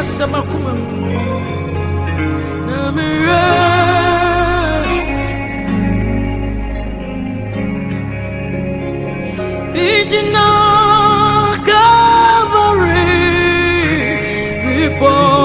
asɛm akoma mu na Igyina Calvary bepɔ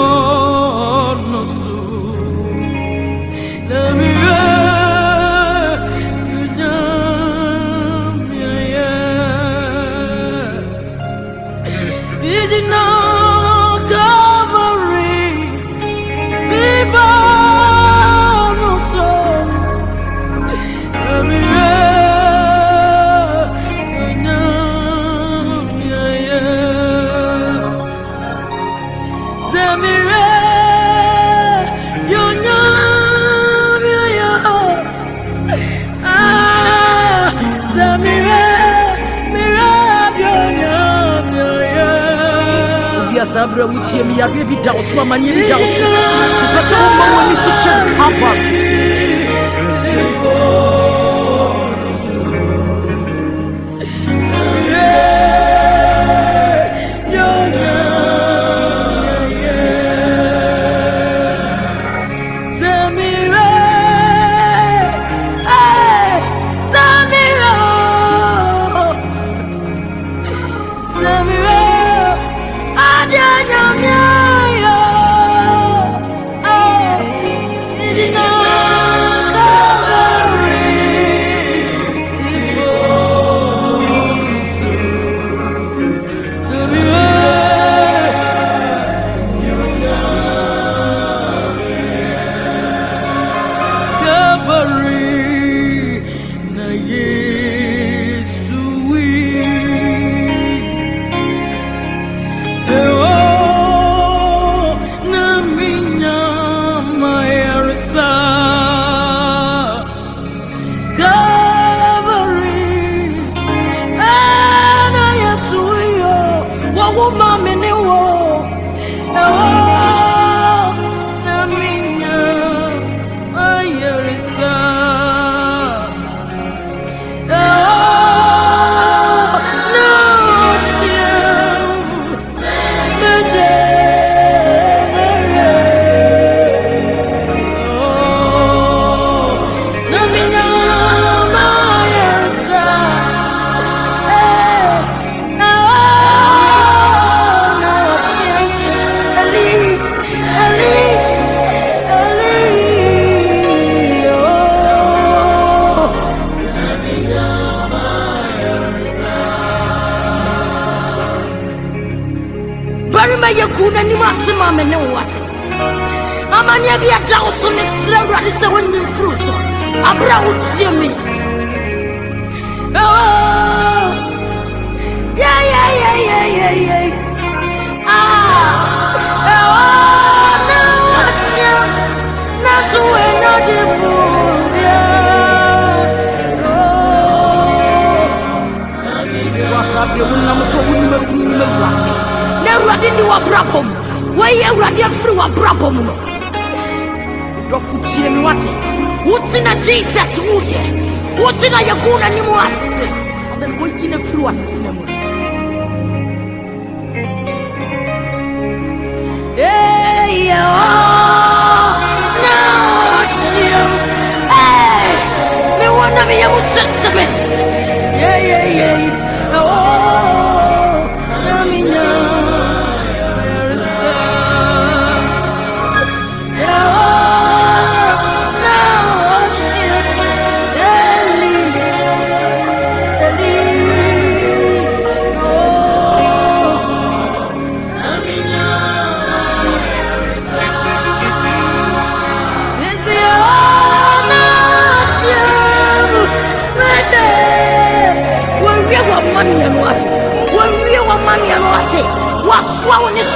საზამრევლი თემი არ ვები დაოსვა მანიები დაოსვა უფასო მომამის შენ კაფა ɔbarima yɛ kuu n'anim ase ma me ne wo ate bi ada wo so ne awurade sɛ wonyi mfiri so. Aberɛ a wotie me yɛyɛyɛyɛyɛyɛ Ah, eu não tinha na sua w'abrabɔ mu no dɔfo tie me wate wotena jesus woyɛ wotena yɛgo n'anim ase ɛna ne w'asesena mu yeah yeah yeah.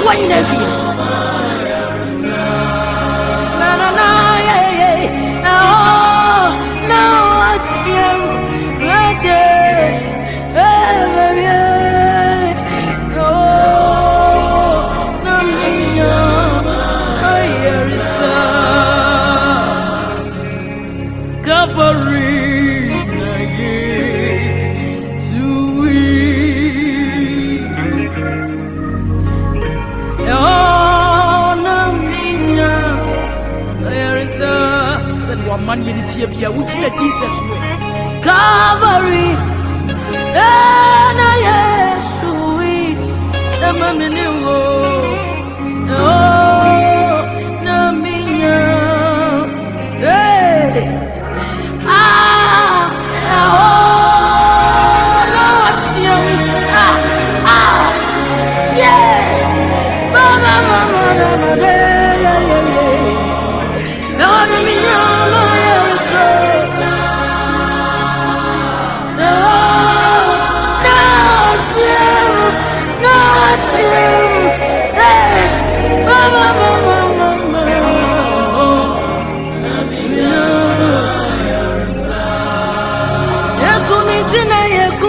Soa nyina wie Calvary, na გერმანია ნიციებია უჩნე ჯიზეს უე გავარი ენა იესუი და მამენეო Oh 只能夜哭。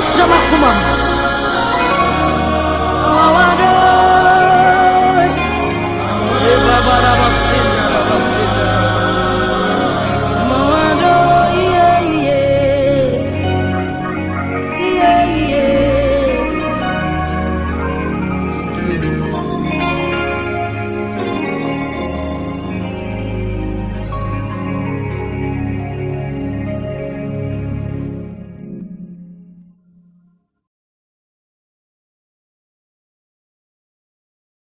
Shalakuma.